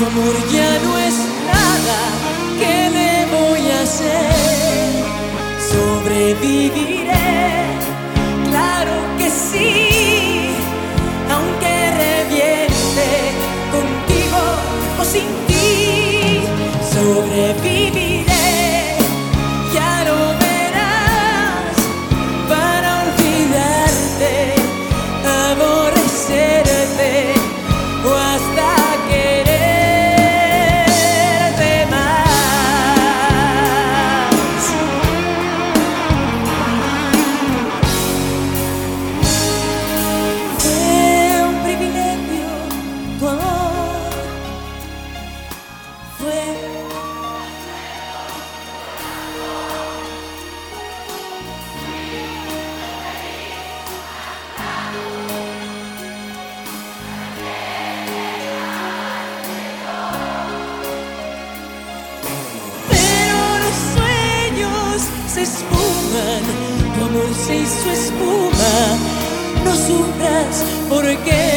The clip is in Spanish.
Tu amor ya no es nada, ¿qué le voy a hacer? Sobreviviré, claro que sí, aunque reviente contigo o sin ti, sobreviviré. Pero los sueños se esfuman, tu amor se hizo espuma. No sufras porque